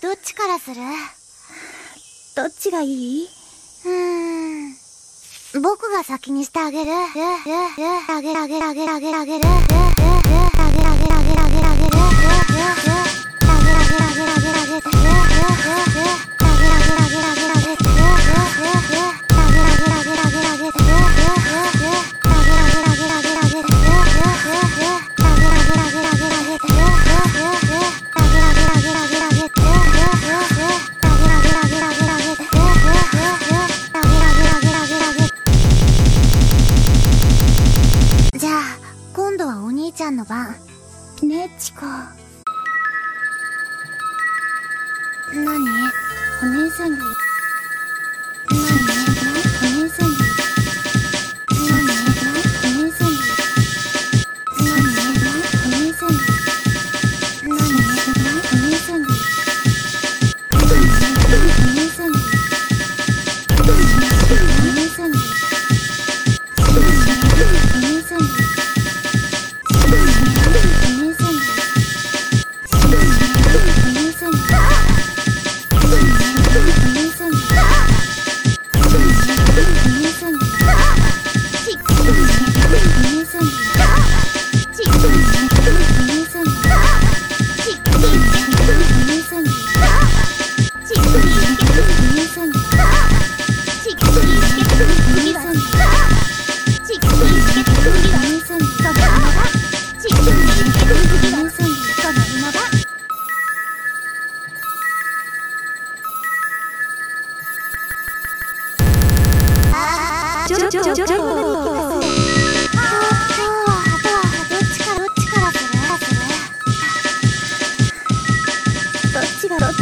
どっちからする？どっちがいい？うーん。僕が先にしてあげる。あげる、あげる、あげる、あげ、あげる。ちゃんの番。ねえ、チコ。何？お姉さんが言っどっちがどっ